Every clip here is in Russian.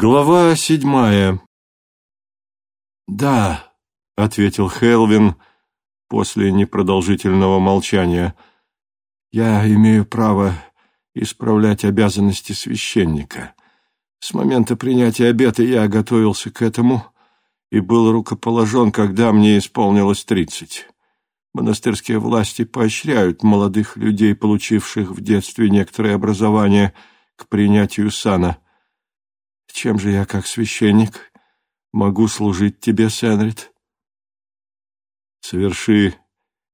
Глава седьмая. «Да», — ответил Хелвин после непродолжительного молчания, — «я имею право исправлять обязанности священника. С момента принятия обета я готовился к этому и был рукоположен, когда мне исполнилось тридцать. Монастырские власти поощряют молодых людей, получивших в детстве некоторое образование, к принятию сана». Чем же я, как священник, могу служить тебе, Сенрид? Соверши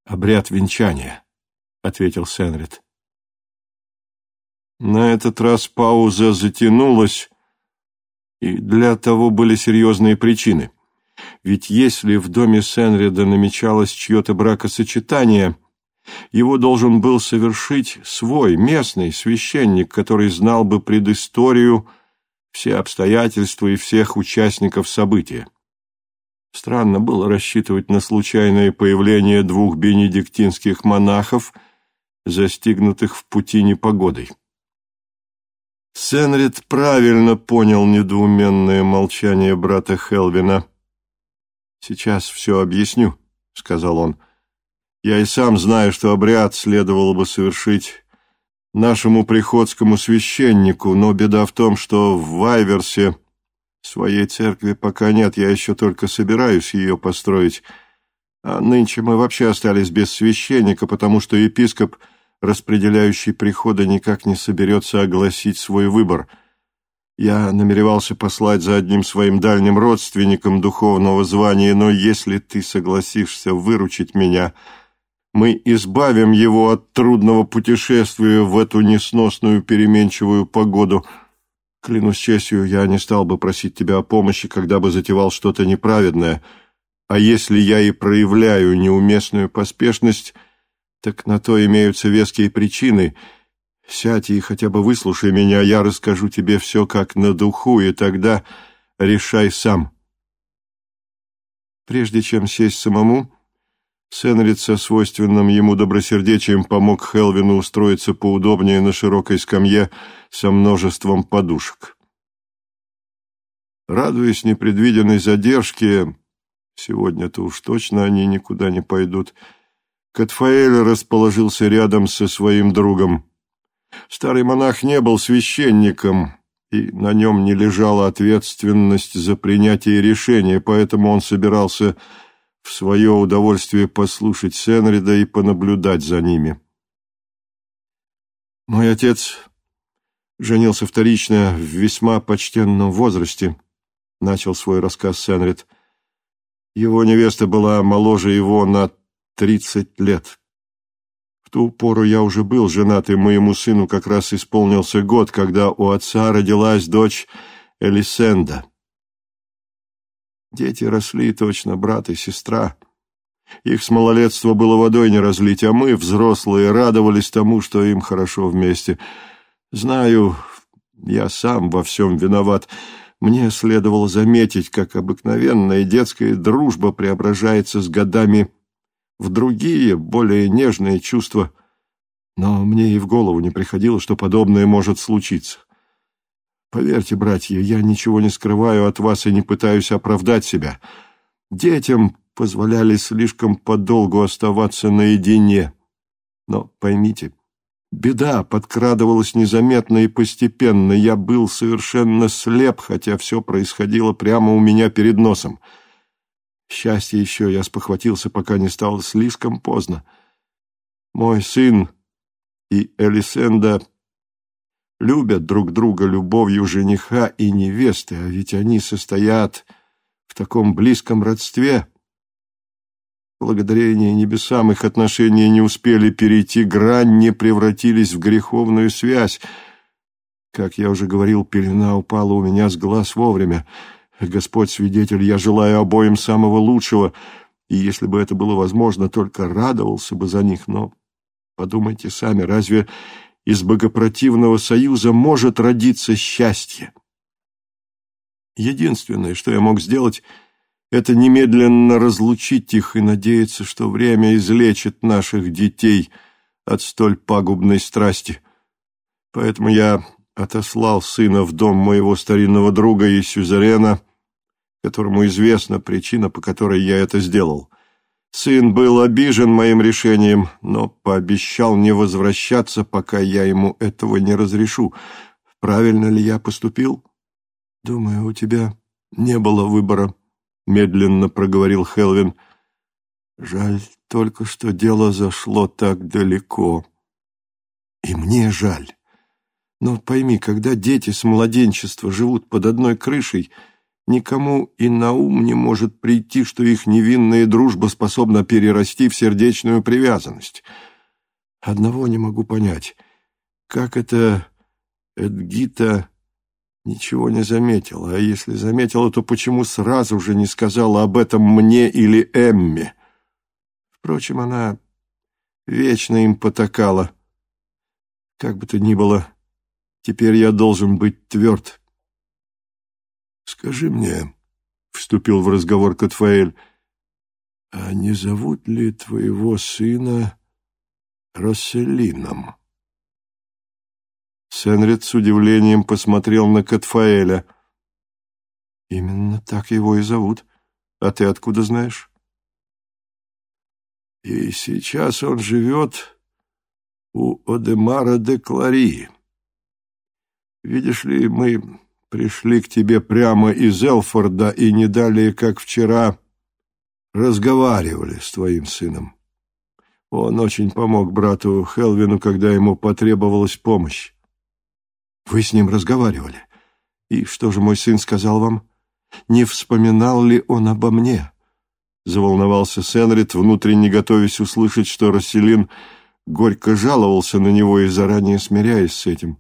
обряд венчания, — ответил Сенрид. На этот раз пауза затянулась, и для того были серьезные причины. Ведь если в доме Сенрида намечалось чье-то бракосочетание, его должен был совершить свой местный священник, который знал бы предысторию, — все обстоятельства и всех участников события. Странно было рассчитывать на случайное появление двух бенедиктинских монахов, застигнутых в пути непогодой. Сенрид правильно понял недоуменное молчание брата Хелвина. «Сейчас все объясню», — сказал он. «Я и сам знаю, что обряд следовало бы совершить нашему приходскому священнику, но беда в том, что в Вайверсе своей церкви пока нет, я еще только собираюсь ее построить. А нынче мы вообще остались без священника, потому что епископ, распределяющий приходы, никак не соберется огласить свой выбор. Я намеревался послать за одним своим дальним родственником духовного звания, но если ты согласишься выручить меня мы избавим его от трудного путешествия в эту несносную переменчивую погоду. Клянусь честью, я не стал бы просить тебя о помощи, когда бы затевал что-то неправедное. А если я и проявляю неуместную поспешность, так на то имеются веские причины. Сядь и хотя бы выслушай меня, я расскажу тебе все как на духу, и тогда решай сам. Прежде чем сесть самому, Сенрид со свойственным ему добросердечием помог Хелвину устроиться поудобнее на широкой скамье со множеством подушек. Радуясь непредвиденной задержке, сегодня-то уж точно они никуда не пойдут, Катфаэль расположился рядом со своим другом. Старый монах не был священником, и на нем не лежала ответственность за принятие решения, поэтому он собирался в свое удовольствие послушать Сенрида и понаблюдать за ними. Мой отец женился вторично в весьма почтенном возрасте, начал свой рассказ Сенрид. Его невеста была моложе его на тридцать лет. В ту пору я уже был женат, и моему сыну как раз исполнился год, когда у отца родилась дочь Элисенда. Дети росли точно, брат и сестра. Их с малолетства было водой не разлить, а мы, взрослые, радовались тому, что им хорошо вместе. Знаю, я сам во всем виноват. Мне следовало заметить, как обыкновенная детская дружба преображается с годами в другие, более нежные чувства. Но мне и в голову не приходило, что подобное может случиться. Поверьте, братья, я ничего не скрываю от вас и не пытаюсь оправдать себя. Детям позволяли слишком подолгу оставаться наедине. Но поймите, беда подкрадывалась незаметно и постепенно. Я был совершенно слеп, хотя все происходило прямо у меня перед носом. Счастье еще я спохватился, пока не стало слишком поздно. Мой сын и Элисенда любят друг друга любовью жениха и невесты, а ведь они состоят в таком близком родстве. Благодарение небесам их отношения не успели перейти грань, не превратились в греховную связь. Как я уже говорил, пелена упала у меня с глаз вовремя. Господь свидетель, я желаю обоим самого лучшего, и если бы это было возможно, только радовался бы за них, но подумайте сами, разве из богопротивного союза может родиться счастье. Единственное, что я мог сделать, это немедленно разлучить их и надеяться, что время излечит наших детей от столь пагубной страсти. Поэтому я отослал сына в дом моего старинного друга и сюзерена, которому известна причина, по которой я это сделал. Сын был обижен моим решением, но пообещал не возвращаться, пока я ему этого не разрешу. Правильно ли я поступил? Думаю, у тебя не было выбора, — медленно проговорил Хелвин. Жаль только, что дело зашло так далеко. И мне жаль. Но пойми, когда дети с младенчества живут под одной крышей, никому и на ум не может прийти, что их невинная дружба способна перерасти в сердечную привязанность. Одного не могу понять. Как это Эдгита ничего не заметила? А если заметила, то почему сразу же не сказала об этом мне или Эмме? Впрочем, она вечно им потакала. Как бы то ни было, теперь я должен быть тверд. «Скажи мне», — вступил в разговор Катфаэль, «а не зовут ли твоего сына Расселином?» Сенрид с удивлением посмотрел на Катфаэля. «Именно так его и зовут. А ты откуда знаешь?» И сейчас он живет у Одемара де Клари. Видишь ли, мы пришли к тебе прямо из Элфорда и не далее, как вчера, разговаривали с твоим сыном. Он очень помог брату Хелвину, когда ему потребовалась помощь. Вы с ним разговаривали. И что же мой сын сказал вам? Не вспоминал ли он обо мне?» Заволновался Сенрид, внутренне готовясь услышать, что Расселин горько жаловался на него и заранее смиряясь с этим.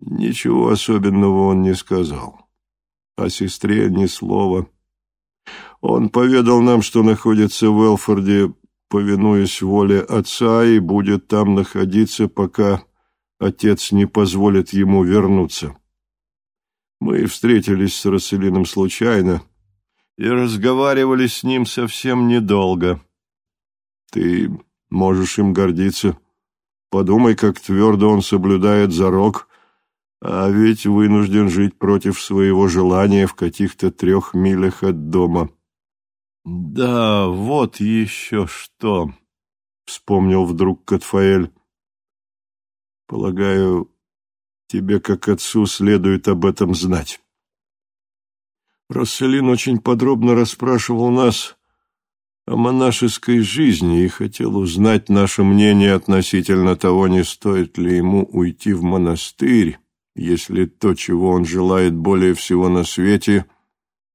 Ничего особенного он не сказал. О сестре ни слова. Он поведал нам, что находится в Элфорде, повинуясь воле отца, и будет там находиться, пока отец не позволит ему вернуться. Мы встретились с Расселином случайно, и разговаривали с ним совсем недолго. Ты можешь им гордиться. Подумай, как твердо он соблюдает зарок, а ведь вынужден жить против своего желания в каких-то трех милях от дома. Да, вот еще что, — вспомнил вдруг Катфаэль. Полагаю, тебе, как отцу, следует об этом знать. Расселин очень подробно расспрашивал нас о монашеской жизни и хотел узнать наше мнение относительно того, не стоит ли ему уйти в монастырь, если то, чего он желает более всего на свете,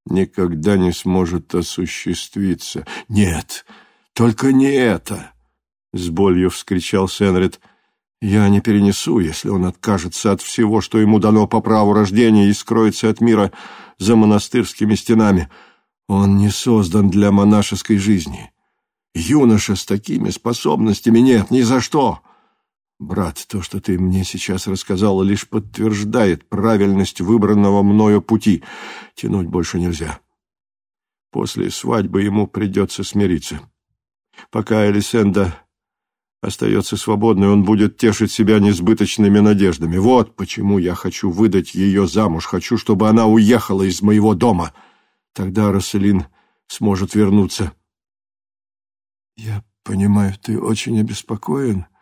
никогда не сможет осуществиться. «Нет, только не это!» — с болью вскричал Сенрид. «Я не перенесу, если он откажется от всего, что ему дано по праву рождения, и скроется от мира» за монастырскими стенами. Он не создан для монашеской жизни. Юноша с такими способностями нет, ни за что. Брат, то, что ты мне сейчас рассказала, лишь подтверждает правильность выбранного мною пути. Тянуть больше нельзя. После свадьбы ему придется смириться. Пока Элисенда остается свободной, он будет тешить себя несбыточными надеждами. Вот почему я хочу выдать ее замуж, хочу, чтобы она уехала из моего дома. Тогда Расселин сможет вернуться. «Я понимаю, ты очень обеспокоен», —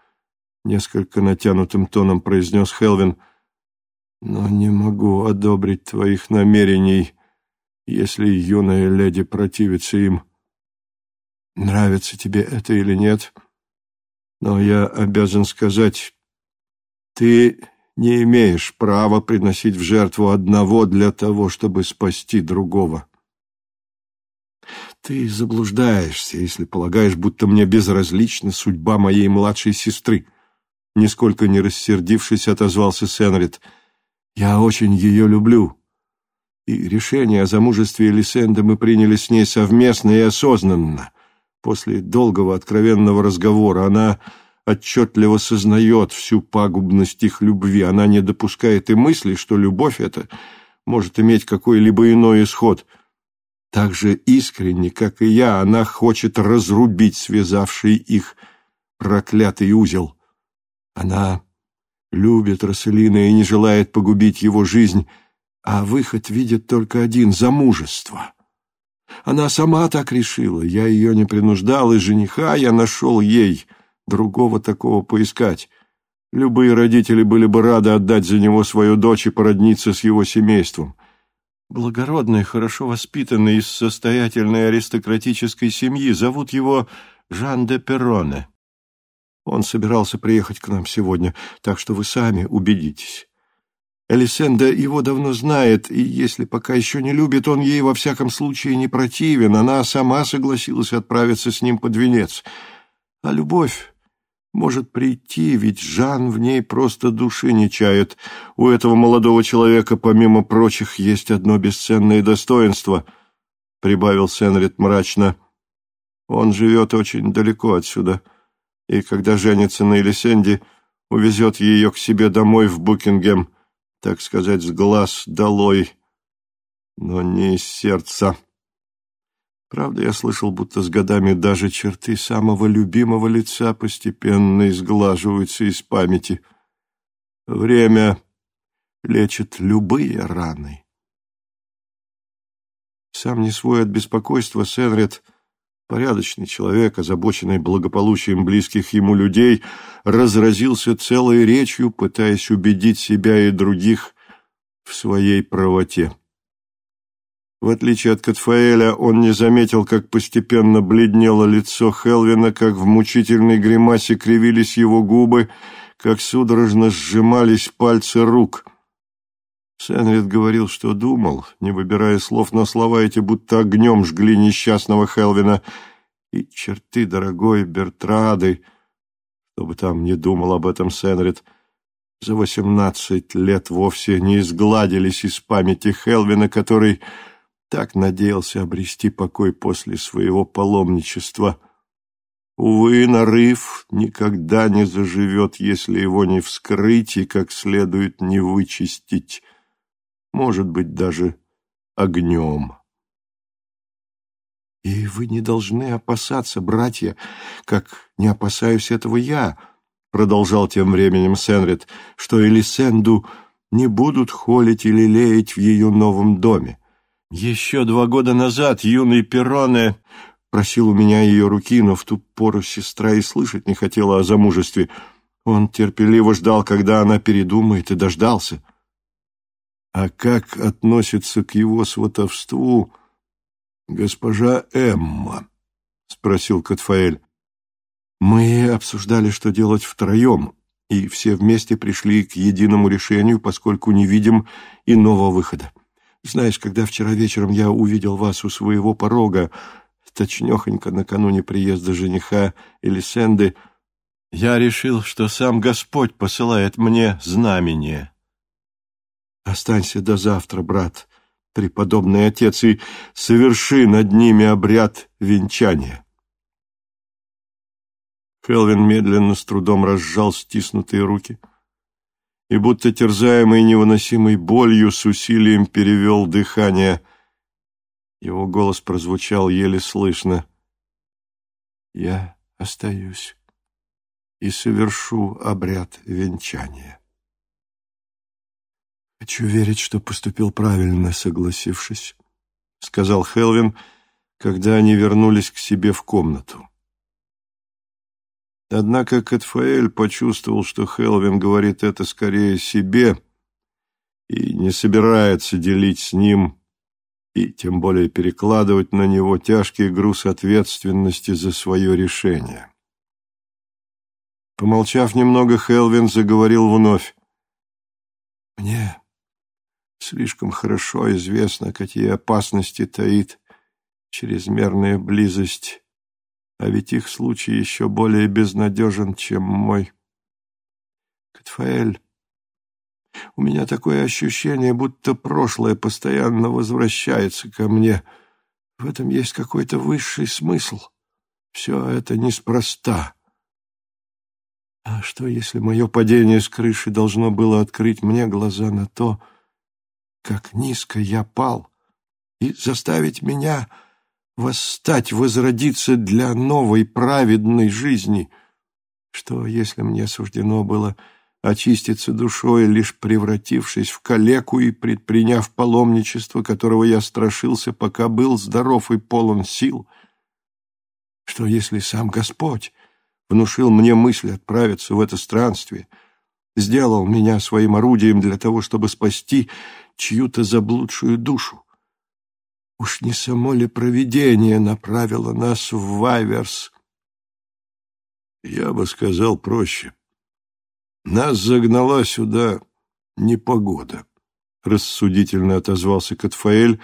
несколько натянутым тоном произнес Хелвин, «но не могу одобрить твоих намерений, если юная леди противится им. Нравится тебе это или нет?» Но я обязан сказать, ты не имеешь права приносить в жертву одного для того, чтобы спасти другого. Ты заблуждаешься, если полагаешь, будто мне безразлична судьба моей младшей сестры. Нисколько не рассердившись, отозвался Сенрид. Я очень ее люблю. И решение о замужестве Элисенды мы приняли с ней совместно и осознанно. После долгого откровенного разговора она отчетливо сознает всю пагубность их любви. Она не допускает и мысли, что любовь эта может иметь какой-либо иной исход. Так же искренне, как и я, она хочет разрубить связавший их проклятый узел. Она любит Расселина и не желает погубить его жизнь, а выход видит только один — замужество. Она сама так решила, я ее не принуждал, и жениха я нашел ей, другого такого поискать. Любые родители были бы рады отдать за него свою дочь и породниться с его семейством. Благородный, хорошо воспитанный из состоятельной аристократической семьи, зовут его Жан де Перроне. Он собирался приехать к нам сегодня, так что вы сами убедитесь. Элисенда его давно знает, и если пока еще не любит, он ей во всяком случае не противен. Она сама согласилась отправиться с ним под венец. А любовь может прийти, ведь Жан в ней просто души не чает. У этого молодого человека, помимо прочих, есть одно бесценное достоинство, — прибавил Сенрит мрачно. Он живет очень далеко отсюда, и когда женится на Элисенде, увезет ее к себе домой в Букингем — так сказать, с глаз долой, но не из сердца. Правда, я слышал, будто с годами даже черты самого любимого лица постепенно изглаживаются из памяти. Время лечит любые раны. Сам не свой от беспокойства, Сенред порядочный человек, озабоченный благополучием близких ему людей, разразился целой речью, пытаясь убедить себя и других в своей правоте. В отличие от Катфаэля, он не заметил, как постепенно бледнело лицо Хелвина, как в мучительной гримасе кривились его губы, как судорожно сжимались пальцы рук. Сенрид говорил, что думал, не выбирая слов, но слова эти будто огнем жгли несчастного Хелвина. И черты дорогой Бертрады, кто бы там ни думал об этом Сенрид, за восемнадцать лет вовсе не изгладились из памяти Хелвина, который так надеялся обрести покой после своего паломничества. Увы, нарыв никогда не заживет, если его не вскрыть и как следует не вычистить может быть, даже огнем. И вы не должны опасаться, братья, как не опасаюсь этого я, продолжал тем временем Сенрид, что Элисенду не будут холить или леять в ее новом доме. Еще два года назад юный Перроне просил у меня ее руки, но в ту пору сестра и слышать не хотела о замужестве. Он терпеливо ждал, когда она передумает, и дождался. А как относится к его сватовству госпожа Эмма? — спросил Катфаэль. Мы обсуждали, что делать втроем, и все вместе пришли к единому решению, поскольку не видим иного выхода. Знаешь, когда вчера вечером я увидел вас у своего порога, точнёхонько накануне приезда жениха Элисенды, я решил, что сам Господь посылает мне знамение. Останься до завтра, брат, преподобный отец, и соверши над ними обряд венчания. Хелвин медленно, с трудом разжал стиснутые руки и, будто терзаемый невыносимой болью, с усилием перевел дыхание. Его голос прозвучал еле слышно. «Я остаюсь и совершу обряд венчания». «Хочу верить, что поступил правильно, согласившись», — сказал Хелвин, когда они вернулись к себе в комнату. Однако Катфаэль почувствовал, что Хелвин говорит это скорее себе и не собирается делить с ним и тем более перекладывать на него тяжкий груз ответственности за свое решение. Помолчав немного, Хелвин заговорил вновь. «Мне Слишком хорошо известно, какие опасности таит чрезмерная близость, а ведь их случай еще более безнадежен, чем мой. Катфаэль, у меня такое ощущение, будто прошлое постоянно возвращается ко мне. В этом есть какой-то высший смысл. Все это неспроста. А что, если мое падение с крыши должно было открыть мне глаза на то, как низко я пал, и заставить меня восстать, возродиться для новой праведной жизни. Что, если мне суждено было очиститься душой, лишь превратившись в калеку и предприняв паломничество, которого я страшился, пока был здоров и полон сил? Что если сам Господь внушил мне мысль отправиться в это странствие, сделал меня своим орудием для того, чтобы спасти чью-то заблудшую душу? Уж не само ли провидение направило нас в Вайверс? Я бы сказал проще. Нас загнала сюда непогода, рассудительно отозвался Катфаэль,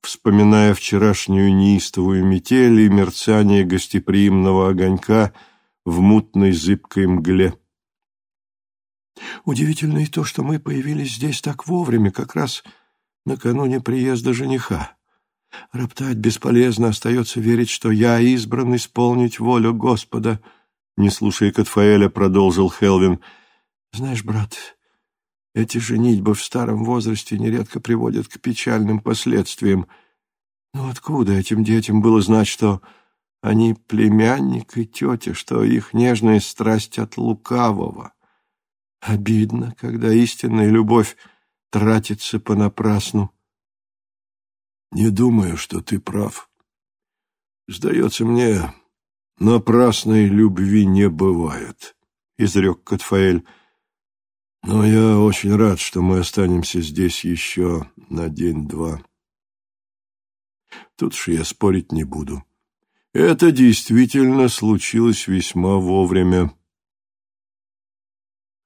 вспоминая вчерашнюю неистовую метель и мерцание гостеприимного огонька в мутной зыбкой мгле. Удивительно и то, что мы появились здесь так вовремя, как раз накануне приезда жениха. Роптать бесполезно, остается верить, что я избран исполнить волю Господа. Не слушая Катфаэля, продолжил Хелвин. Знаешь, брат, эти женитьбы в старом возрасте нередко приводят к печальным последствиям. Но откуда этим детям было знать, что они племянник и тетя, что их нежная страсть от лукавого? Обидно, когда истинная любовь тратится понапрасну. Не думаю, что ты прав. Сдается мне, напрасной любви не бывает, — изрек Катфаэль. Но я очень рад, что мы останемся здесь еще на день-два. Тут же я спорить не буду. Это действительно случилось весьма вовремя.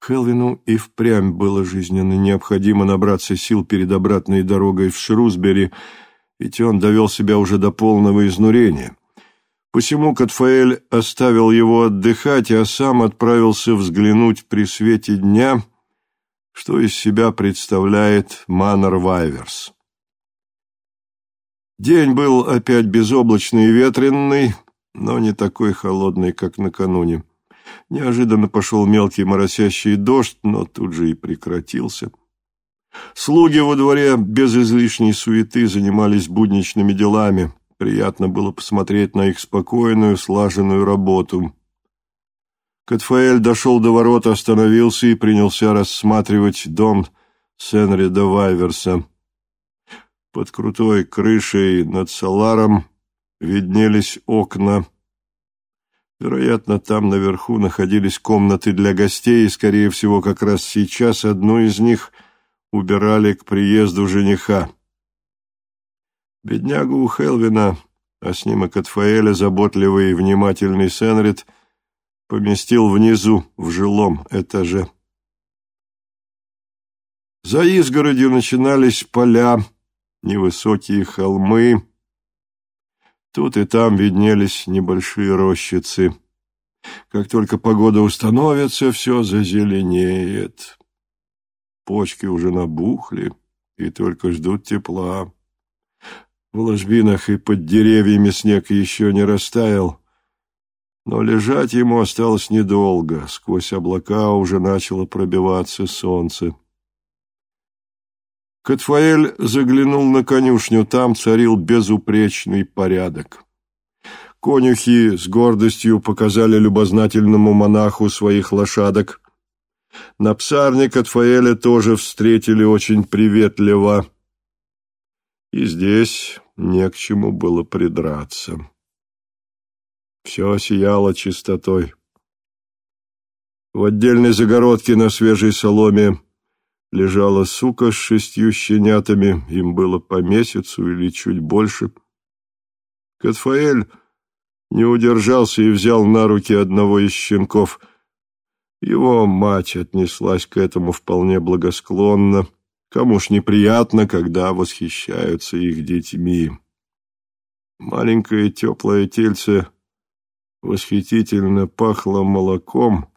Хелвину и впрямь было жизненно необходимо набраться сил перед обратной дорогой в Шрусбери, ведь он довел себя уже до полного изнурения. Посему Катфаэль оставил его отдыхать, а сам отправился взглянуть при свете дня, что из себя представляет Маннер Вайверс. День был опять безоблачный и ветренный, но не такой холодный, как накануне. Неожиданно пошел мелкий моросящий дождь, но тут же и прекратился. Слуги во дворе без излишней суеты занимались будничными делами. Приятно было посмотреть на их спокойную, слаженную работу. Катфаэль дошел до ворот, остановился и принялся рассматривать дом Сенрида Вайверса. Под крутой крышей над Саларом виднелись окна. Вероятно, там наверху находились комнаты для гостей, и, скорее всего, как раз сейчас одну из них — убирали к приезду жениха. Беднягу у Хелвина, а с ним и Катфаэля, заботливый и внимательный Сенрид, поместил внизу, в жилом этаже. За изгородью начинались поля, невысокие холмы. Тут и там виднелись небольшие рощицы. Как только погода установится, все зазеленеет почки уже набухли и только ждут тепла. В ложбинах и под деревьями снег еще не растаял, но лежать ему осталось недолго, сквозь облака уже начало пробиваться солнце. Катфаэль заглянул на конюшню, там царил безупречный порядок. Конюхи с гордостью показали любознательному монаху своих лошадок, на псарник от Фаэля тоже встретили очень приветливо. И здесь не к чему было придраться. Все сияло чистотой. В отдельной загородке на свежей соломе лежала сука с шестью щенятами, им было по месяцу или чуть больше. Катфаэль не удержался и взял на руки одного из щенков — его мать отнеслась к этому вполне благосклонно. Кому ж неприятно, когда восхищаются их детьми. Маленькое теплое тельце восхитительно пахло молоком,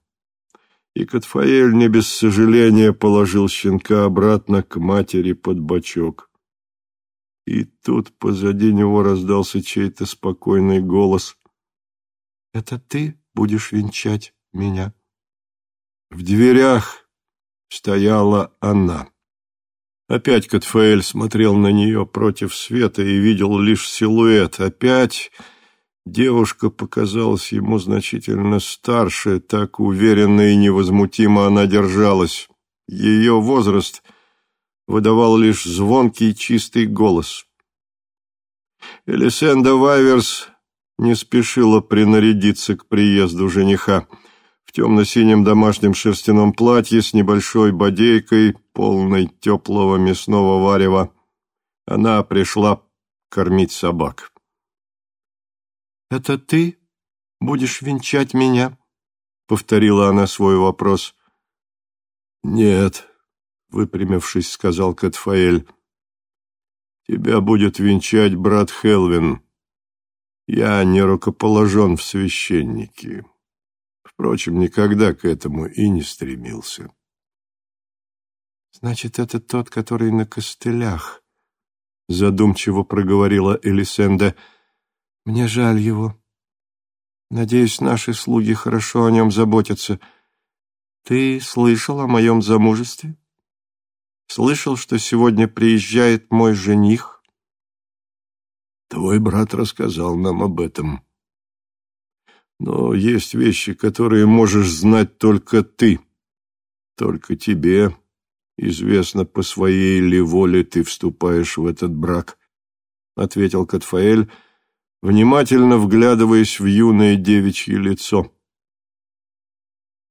и Катфаэль не без сожаления положил щенка обратно к матери под бочок. И тут позади него раздался чей-то спокойный голос. «Это ты будешь венчать меня?» В дверях стояла она. Опять Катфаэль смотрел на нее против света и видел лишь силуэт. Опять Девушка показалась ему значительно старше, так уверенно и невозмутимо она держалась. Ее возраст выдавал лишь звонкий чистый голос. Элисенда Вайверс не спешила принарядиться к приезду жениха. В темно-синем домашнем шерстяном платье с небольшой бодейкой, полной теплого мясного варева, она пришла кормить собак. «Это ты будешь венчать меня?» — повторила она свой вопрос. «Нет», — выпрямившись, сказал Катфаэль. «Тебя будет венчать брат Хелвин. Я не рукоположен в священники. Впрочем, никогда к этому и не стремился». «Значит, это тот, который на костылях», — задумчиво проговорила Элисенда. «Мне жаль его. Надеюсь, наши слуги хорошо о нем заботятся. Ты слышал о моем замужестве? Слышал, что сегодня приезжает мой жених?» «Твой брат рассказал нам об этом. Но есть вещи, которые можешь знать только ты. Только тебе известно, по своей ли воле ты вступаешь в этот брак, — ответил Катфаэль, внимательно вглядываясь в юное девичье лицо.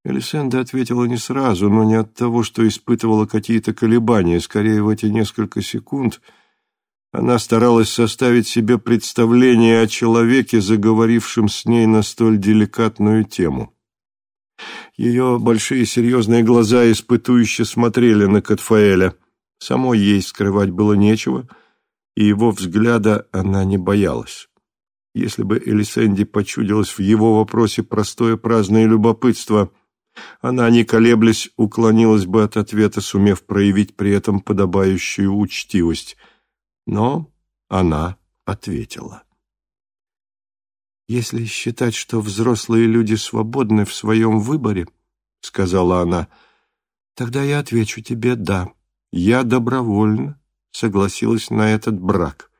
Элисенда ответила не сразу, но не от того, что испытывала какие-то колебания. Скорее, в эти несколько секунд она старалась составить себе представление о человеке, заговорившем с ней на столь деликатную тему. Ее большие серьезные глаза испытующе смотрели на Катфаэля. Самой ей скрывать было нечего, и его взгляда она не боялась. Если бы Элисенди почудилось в его вопросе простое праздное любопытство, она, не колеблясь, уклонилась бы от ответа, сумев проявить при этом подобающую учтивость. Но она ответила. «Если считать, что взрослые люди свободны в своем выборе, — сказала она, — тогда я отвечу тебе «да». Я добровольно согласилась на этот брак.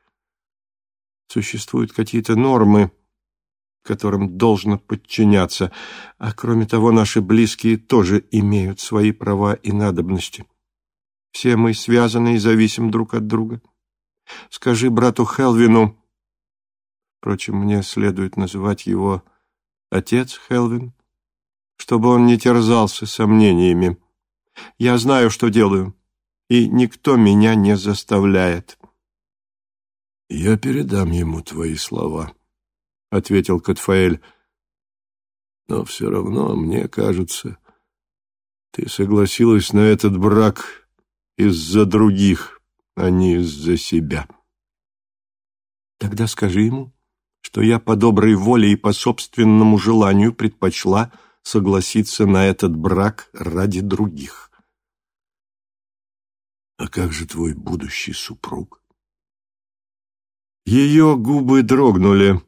Существуют какие-то нормы, которым должно подчиняться, а кроме того, наши близкие тоже имеют свои права и надобности. Все мы связаны и зависим друг от друга. Скажи брату Хелвину, Впрочем, мне следует называть его отец Хелвин, чтобы он не терзался сомнениями. Я знаю, что делаю, и никто меня не заставляет. — Я передам ему твои слова, — ответил Катфаэль. — Но все равно, мне кажется, ты согласилась на этот брак из-за других, а не из-за себя. — Тогда скажи ему, что я по доброй воле и по собственному желанию предпочла согласиться на этот брак ради других. А как же твой будущий супруг? Ее губы дрогнули.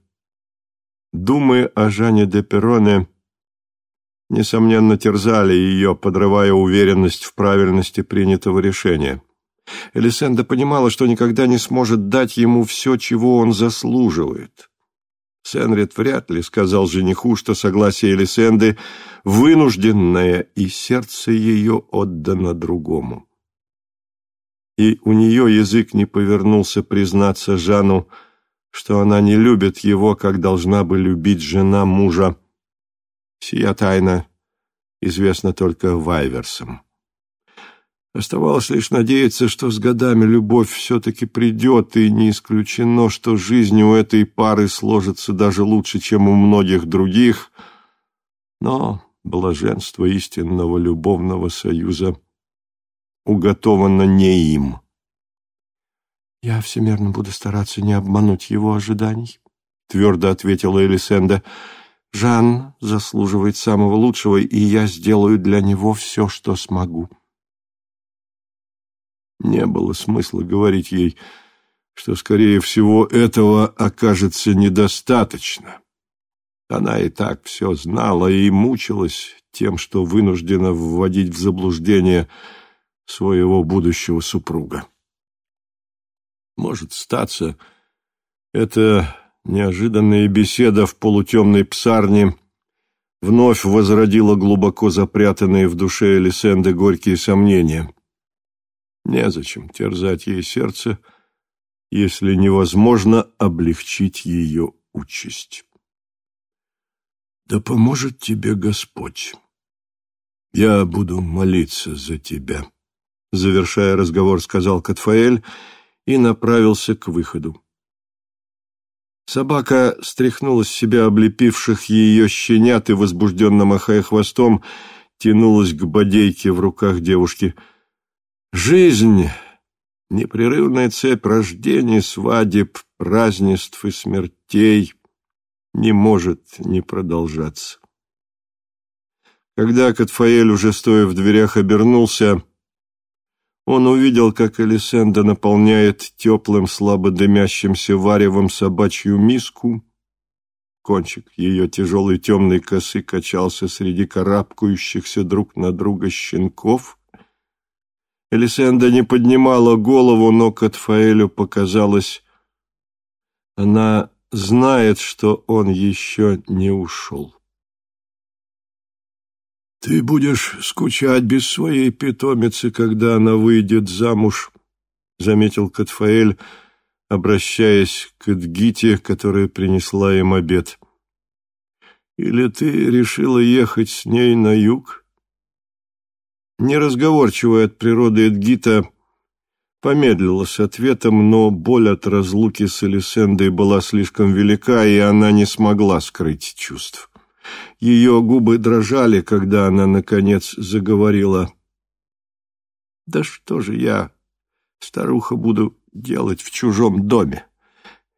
Думы о Жане де Перроне, несомненно, терзали ее, подрывая уверенность в правильности принятого решения. Элисенда понимала, что никогда не сможет дать ему все, чего он заслуживает. Сенрид вряд ли сказал жениху, что согласие Элисенды вынужденное, и сердце ее отдано другому. И у нее язык не повернулся признаться Жану, что она не любит его, как должна бы любить жена мужа. Сия тайна известна только Вайверсам. Оставалось лишь надеяться, что с годами любовь все-таки придет, и не исключено, что жизнь у этой пары сложится даже лучше, чем у многих других. Но блаженство истинного любовного союза уготовано не им. «Я всемерно буду стараться не обмануть его ожиданий», — твердо ответила Элисенда. «Жан заслуживает самого лучшего, и я сделаю для него все, что смогу». Не было смысла говорить ей, что, скорее всего, этого окажется недостаточно. Она и так все знала и мучилась тем, что вынуждена вводить в заблуждение своего будущего супруга. Может статься, это Неожиданная беседа в полутемной псарне вновь возродила глубоко запрятанные в душе Элисенды горькие сомнения. Незачем терзать ей сердце, если невозможно облегчить ее участь. «Да поможет тебе Господь. Я буду молиться за тебя», — завершая разговор, сказал Катфаэль и направился к выходу. Собака стряхнула с себя облепивших ее щенят и, возбужденно махая хвостом, тянулась к бодейке в руках девушки. Жизнь — непрерывная цепь рождений, свадеб, празднеств и смертей — не может не продолжаться. Когда Катфаэль, уже стоя в дверях, обернулся, он увидел, как Элисенда наполняет теплым, слабо дымящимся варевом собачью миску. Кончик ее тяжелой темной косы качался среди карабкающихся друг на друга щенков. Элисенда не поднимала голову, но Катфаэлю показалось, она знает, что он еще не ушел. «Ты будешь скучать без своей питомицы, когда она выйдет замуж», — заметил Катфаэль, обращаясь к Эдгите, которая принесла им обед. «Или ты решила ехать с ней на юг?» Неразговорчивая от природы Эдгита помедлила с ответом, но боль от разлуки с Элисендой была слишком велика, и она не смогла скрыть чувств. Ее губы дрожали, когда она, наконец, заговорила. «Да что же я, старуха, буду делать в чужом доме?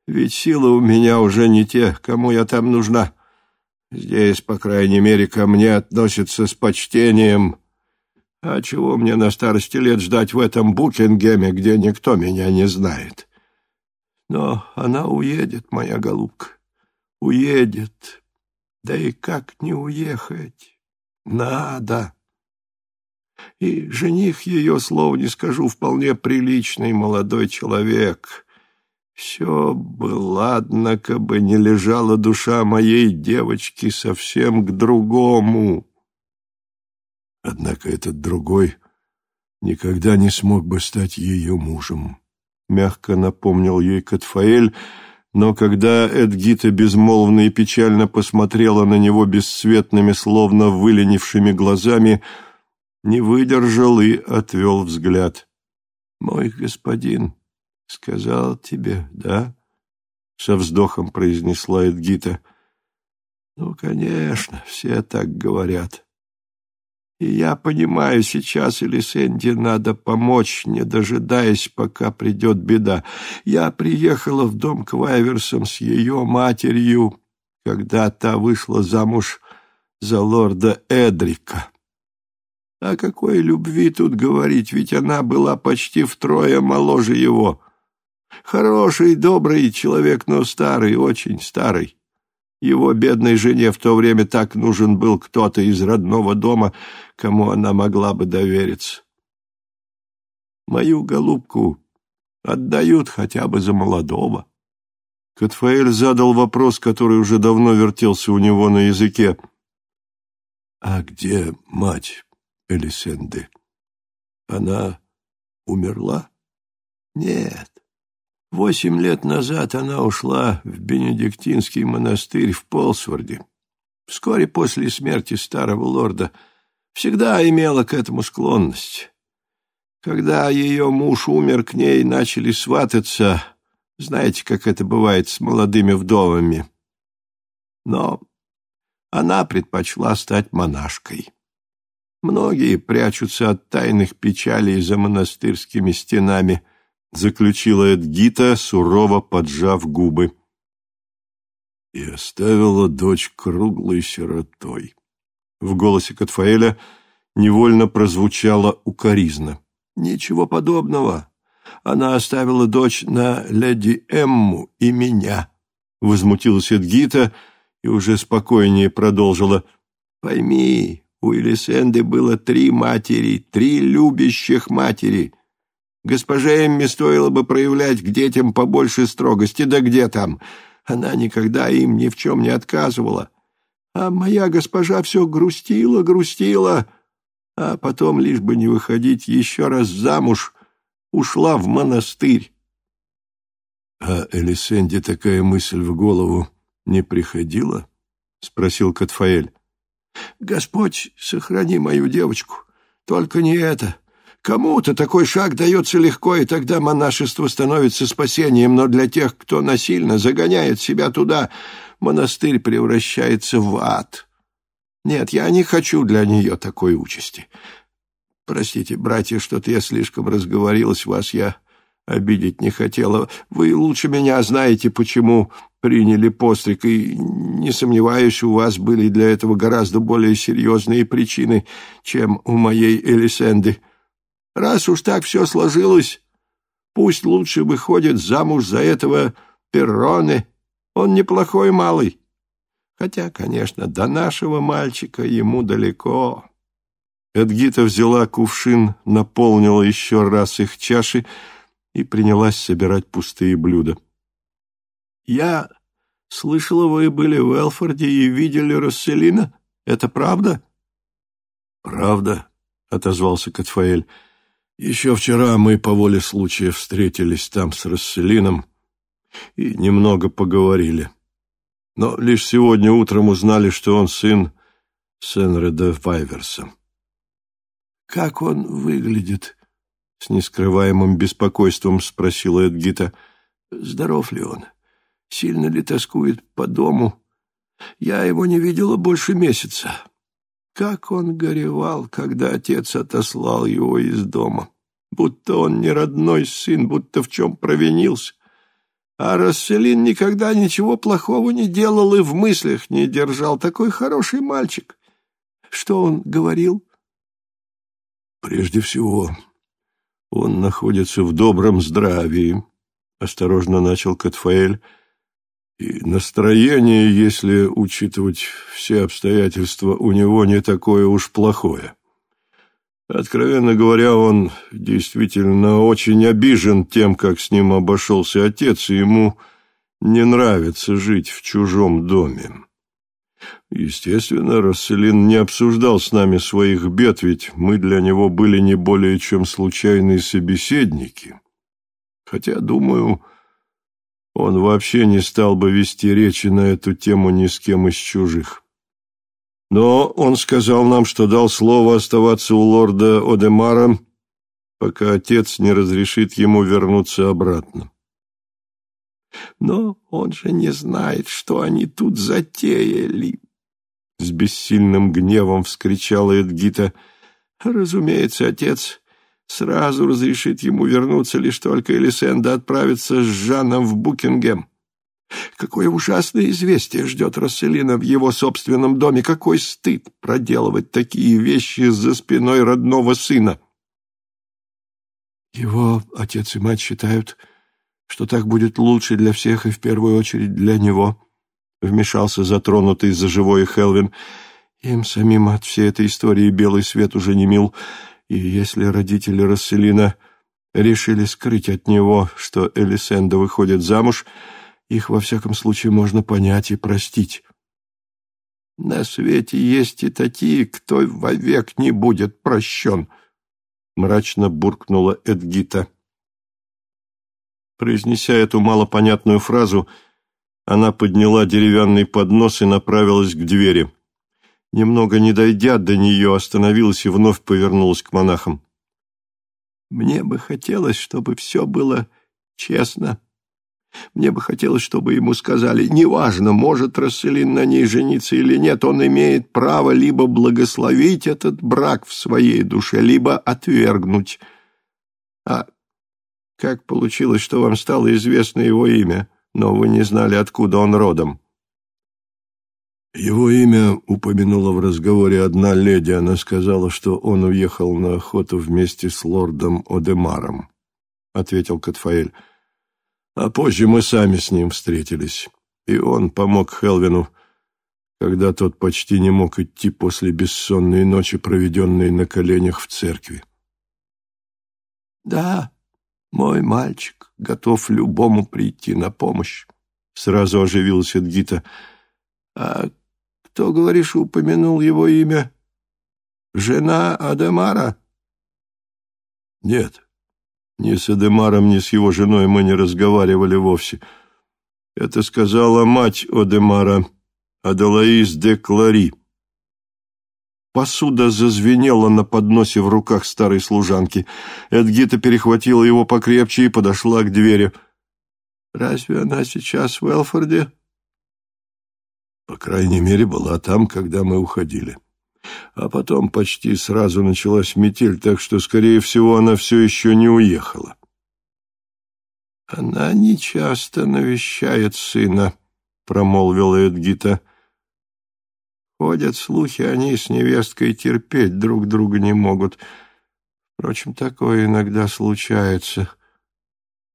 Ведь силы у меня уже не те, кому я там нужна. Здесь, по крайней мере, ко мне относятся с почтением. А чего мне на старости лет ждать в этом Букингеме, где никто меня не знает? Но она уедет, моя голубка, уедет, да и как не уехать? Надо. И жених ее, слов не скажу, вполне приличный молодой человек. Все бы ладно, кабы не лежала душа моей девочки совсем к другому. Однако этот другой никогда не смог бы стать ее мужем, — мягко напомнил ей Катфаэль, — но когда Эдгита безмолвно и печально посмотрела на него бесцветными, словно выленившими глазами, не выдержал и отвел взгляд. «Мой господин сказал тебе, да?» — со вздохом произнесла Эдгита. «Ну, конечно, все так говорят». И я понимаю, сейчас Элисенде надо помочь, не дожидаясь, пока придет беда. Я приехала в дом к Вайверсам с ее матерью, когда та вышла замуж за лорда Эдрика. О какой любви тут говорить, ведь она была почти втрое моложе его. Хороший, добрый человек, но старый, очень старый. Его бедной жене в то время так нужен был кто-то из родного дома, кому она могла бы довериться. Мою голубку отдают хотя бы за молодого. Катфаэль задал вопрос, который уже давно вертелся у него на языке. «А где мать Элисенды? Она умерла?» «Нет, Восемь лет назад она ушла в Бенедиктинский монастырь в Полсворде. Вскоре после смерти старого лорда всегда имела к этому склонность. Когда ее муж умер, к ней начали свататься, знаете, как это бывает с молодыми вдовами. Но она предпочла стать монашкой. Многие прячутся от тайных печалей за монастырскими стенами – заключила Эдгита, сурово поджав губы. И оставила дочь круглой сиротой. В голосе Катфаэля невольно прозвучало укоризна. «Ничего подобного. Она оставила дочь на леди Эмму и меня», — возмутилась Эдгита и уже спокойнее продолжила. «Пойми, у Элисенды было три матери, три любящих матери. Госпоже Эмми стоило бы проявлять к детям побольше строгости, да где там? Она никогда им ни в чем не отказывала. А моя госпожа все грустила, грустила, а потом, лишь бы не выходить еще раз замуж, ушла в монастырь. — А Элисенде такая мысль в голову не приходила? — спросил Катфаэль. — Господь, сохрани мою девочку. Только не это. Кому-то такой шаг дается легко, и тогда монашество становится спасением, но для тех, кто насильно загоняет себя туда, монастырь превращается в ад. Нет, я не хочу для нее такой участи. Простите, братья, что-то я слишком разговорилась вас, я обидеть не хотела. Вы лучше меня знаете, почему приняли постриг, и, не сомневаюсь, у вас были для этого гораздо более серьезные причины, чем у моей Элисенды. Раз уж так все сложилось, пусть лучше выходит замуж за этого Перроне, он неплохой малый. Хотя, конечно, до нашего мальчика ему далеко. Эдгита взяла кувшин, наполнила еще раз их чаши и принялась собирать пустые блюда. «Я слышала, вы были в Элфорде и видели Расселина. Это правда?» «Правда», — отозвался Катфаэль. «Еще вчера мы по воле случая встретились там с Расселином и немного поговорили. Но лишь сегодня утром узнали, что он сын Сенреда Вайверса. «Как он выглядит?» — с нескрываемым беспокойством спросила Эдгита. «Здоров ли он? Сильно ли тоскует по дому? Я его не видела больше месяца. Как он горевал, когда отец отослал его из дома, будто он не родной сын, будто в чем провинился. А Расселин никогда ничего плохого не делал и в мыслях не держал. Такой хороший мальчик. Что он говорил? Прежде всего, он находится в добром здравии, — осторожно начал Катфаэль. И настроение, если учитывать все обстоятельства, у него не такое уж плохое. Откровенно говоря, он действительно очень обижен тем, как с ним обошелся отец, и ему не нравится жить в чужом доме. Естественно, Расселин не обсуждал с нами своих бед, ведь мы для него были не более чем случайные собеседники. Хотя, думаю, он вообще не стал бы вести речи на эту тему ни с кем из чужих. Но он сказал нам, что дал слово оставаться у лорда Одемара, пока отец не разрешит ему вернуться обратно. Но он же не знает, что они тут затеяли. С бессильным гневом вскричала Эдгита. Разумеется, отец сразу разрешит ему вернуться, лишь только Элисенда отправится с Жаном в Букингем. Какое ужасное известие ждет Расселина в его собственном доме. Какой стыд проделывать такие вещи за спиной родного сына. Его отец и мать считают, что так будет лучше для всех и в первую очередь для него, — вмешался затронутый за живое Хелвин. Им самим от всей этой истории белый свет уже не мил, и если родители Расселина решили скрыть от него, что Элисенда выходит замуж, — их, во всяком случае, можно понять и простить. На свете есть и такие, кто вовек не будет прощен, — мрачно буркнула Эдгита. Произнеся эту малопонятную фразу, она подняла деревянный поднос и направилась к двери. Немного не дойдя до нее, остановилась и вновь повернулась к монахам. «Мне бы хотелось, чтобы все было честно», мне бы хотелось, чтобы ему сказали, неважно, может Расселин на ней жениться или нет, он имеет право либо благословить этот брак в своей душе, либо отвергнуть. А как получилось, что вам стало известно его имя, но вы не знали, откуда он родом? Его имя упомянула в разговоре одна леди. Она сказала, что он уехал на охоту вместе с лордом Одемаром, — ответил Катфаэль. А позже мы сами с ним встретились, и он помог Хелвину, когда тот почти не мог идти после бессонной ночи, проведенной на коленях в церкви. «Да, мой мальчик готов любому прийти на помощь», — Сразу оживилась Эдгита. А кто, говоришь, упомянул его имя? Жена Адемара? Нет, ни с Адемаром, ни с его женой мы не разговаривали вовсе. Это сказала мать Одемара, Аделаис де Клари. Посуда зазвенела на подносе в руках старой служанки. Эдгита перехватила его покрепче и подошла к двери. «Разве она сейчас в Элфорде?» «По крайней мере, была там, когда мы уходили. А потом почти сразу началась метель, так что, скорее всего, она все еще не уехала». «Она нечасто навещает сына», — промолвила Эдгита. Ходят слухи, они с невесткой терпеть друг друга не могут. Впрочем, такое иногда случается.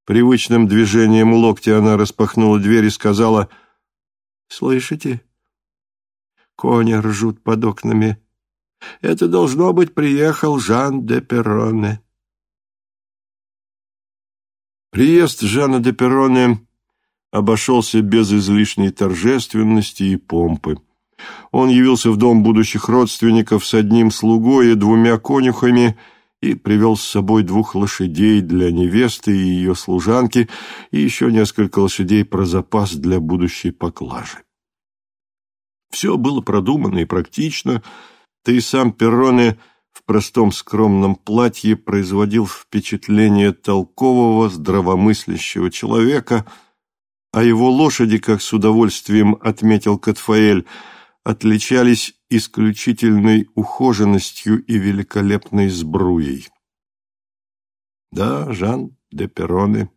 Привычным движением локтя она распахнула дверь и сказала, «Слышите? Кони ржут под окнами. Это, должно быть, приехал Жан де Перроне». Приезд Жана де Перроне обошелся без излишней торжественности и помпы. Он явился в дом будущих родственников с одним слугой и двумя конюхами и привел с собой двух лошадей для невесты и ее служанки и еще несколько лошадей про запас для будущей поклажи. Все было продумано и практично. Ты сам Перроне в простом скромном платье производил впечатление толкового, здравомыслящего человека, а его лошади, как с удовольствием отметил Катфаэль, отличались исключительной ухоженностью и великолепной сбруей. Да, Жан де Перроне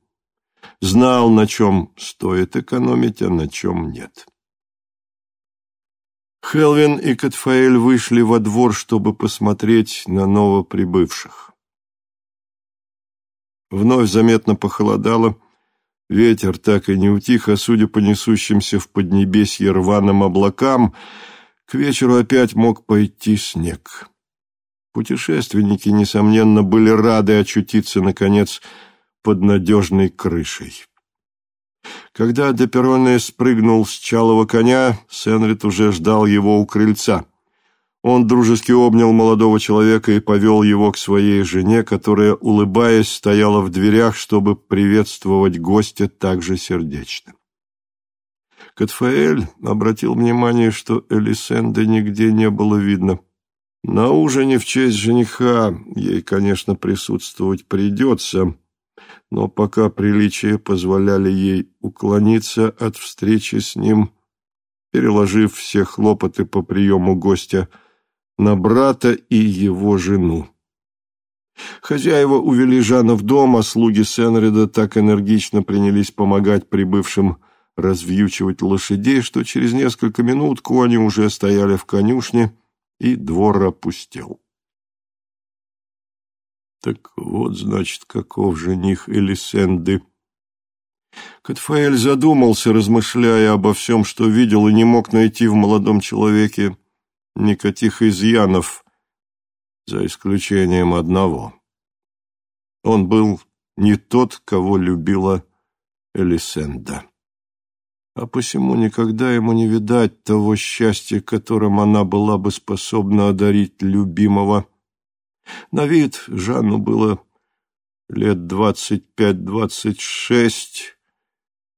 знал, на чем стоит экономить, а на чем нет. Хелвин и Катфаэль вышли во двор, чтобы посмотреть на новоприбывших. Вновь заметно похолодало, Ветер так и не утих, а судя по несущимся в поднебесье рваным облакам, к вечеру опять мог пойти снег. Путешественники, несомненно, были рады очутиться, наконец, под надежной крышей. Когда Депероне спрыгнул с чалого коня, Сенрит уже ждал его у крыльца. Он дружески обнял молодого человека и повел его к своей жене, которая, улыбаясь, стояла в дверях, чтобы приветствовать гостя так же сердечно. Катфаэль обратил внимание, что Элисенды нигде не было видно. На ужине в честь жениха ей, конечно, присутствовать придется, но пока приличия позволяли ей уклониться от встречи с ним, переложив все хлопоты по приему гостя – на брата и его жену. Хозяева увели Жана в дом, а слуги Сенреда так энергично принялись помогать прибывшим развьючивать лошадей, что через несколько минут кони уже стояли в конюшне, и двор опустел. Так вот, значит, каков жених Элисенды. Катфаэль задумался, размышляя обо всем, что видел, и не мог найти в молодом человеке никаких изъянов, за исключением одного. Он был не тот, кого любила Элисенда. А посему никогда ему не видать того счастья, которым она была бы способна одарить любимого. На вид Жанну было лет двадцать пять-двадцать шесть,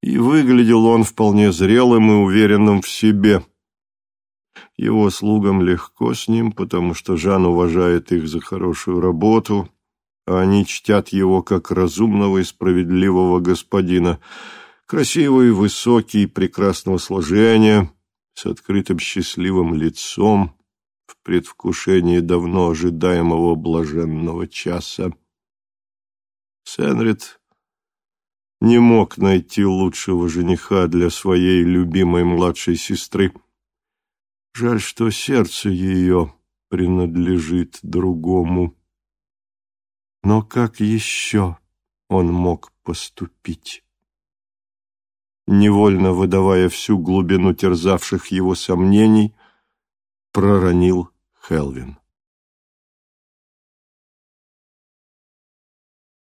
и выглядел он вполне зрелым и уверенным в себе – его слугам легко с ним, потому что Жан уважает их за хорошую работу, а они чтят его как разумного и справедливого господина, красивый, высокий, прекрасного сложения, с открытым счастливым лицом, в предвкушении давно ожидаемого блаженного часа. Сенрид не мог найти лучшего жениха для своей любимой младшей сестры — Жаль, что сердце ее принадлежит другому. Но как еще он мог поступить? Невольно выдавая всю глубину терзавших его сомнений, проронил Хелвин.